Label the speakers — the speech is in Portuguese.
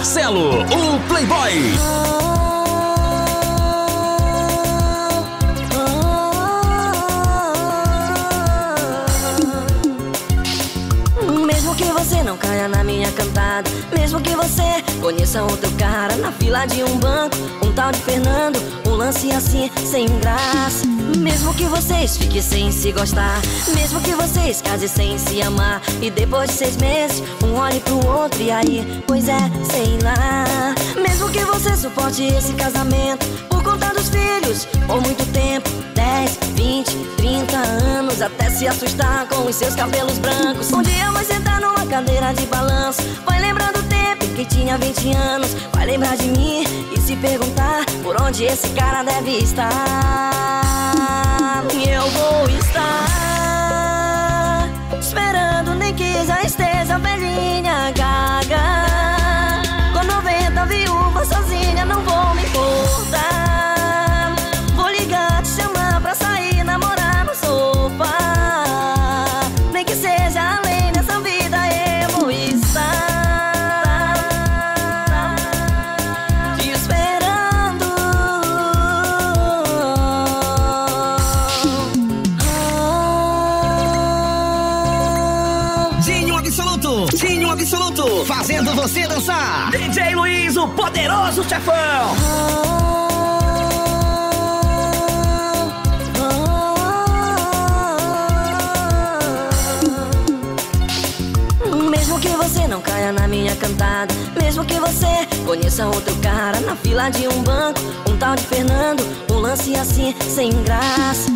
Speaker 1: Marcelo, o Playboy. Caia na minha cantada. Mesmo que você conheça outro cara na fila de um banco, um tal de Fernando, um lance assim sem graça. Mesmo que vocês fiquem sem se gostar, mesmo que vocês casem sem se amar, e depois de seis meses um olhe pro outro e aí, pois é, sei lá. Mesmo que você suporte esse casamento por conta dos filhos por muito tempo 10, 20, 30 anos Até se assustar com os seus cabelos brancos Um dia vai sentar cadeira de balanço. Vai lembrar do tempo que tinha 20 anos. Vai lembrar de mim e se perguntar Por onde esse cara deve estar
Speaker 2: Absoluto, Dinho Absoluto, fazendo você dançar.
Speaker 3: DJ Luiz, o poderoso chefão.
Speaker 1: Mesmo que você não caia na minha cantada Mesmo que você conheça outro cara Na fila de um banco Um tal de Fernando Um lance assim, sem graça